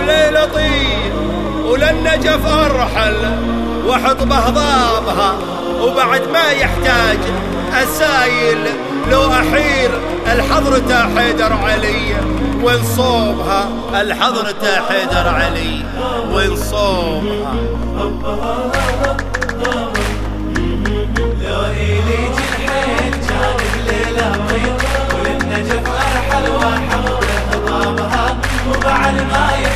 وطير وللنجف أرحل وحطبه ضابها وبعد ما يحتاج السايل لو أحير الحضرة حيدر علي ونصوبها الحضرة حيدر علي ونصوبها لو إلي جنحين كان طيب وللنجف أرحل وبعد ما يحتاج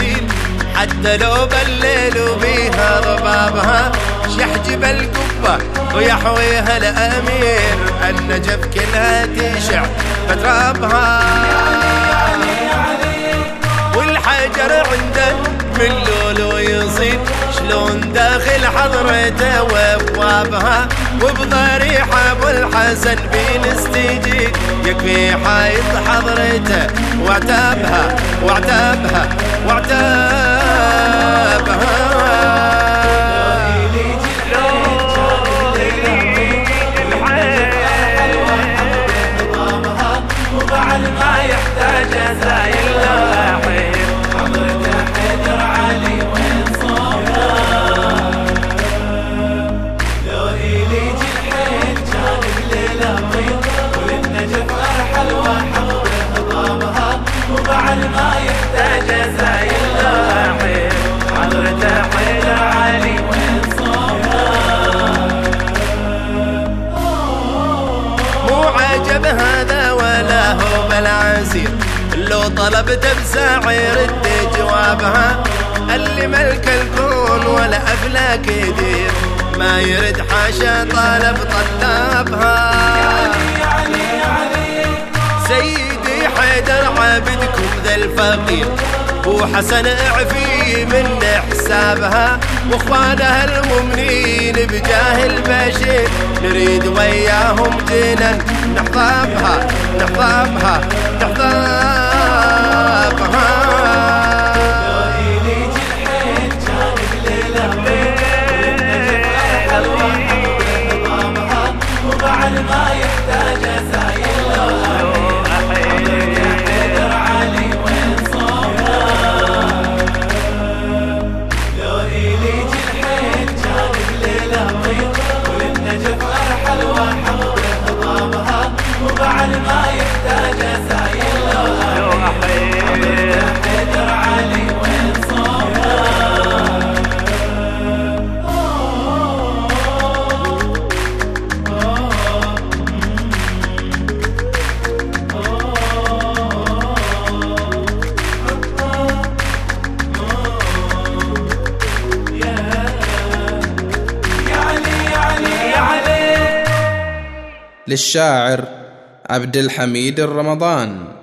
حتى لو بللوا بيها ضبابها شحجب القبة ويحويها الأمير النجف كلها تشع بترابها. والحجر عنده من لولو يصيد شلون داخل حضرته وأبوابها؟ وبضريح أبو الحسن بين يكفي حايط حضرته وعتابها وعتابها وعتابها لو طلبت بساعة يرد جوابها اللي ملك الكون ولا أفلاك يدير ما يرد حاشا طالب طلابها. سيدي حيدر عابدكم ذا الفقير وحسن إعفي من حسابها واخوانها المؤمنين بجاه البشير نريد وياهم جنا نحضابها نحضابها نحضابها وبعد ما يحتاج سايل لو علي وين للشاعر عبد الحميد الرمضان.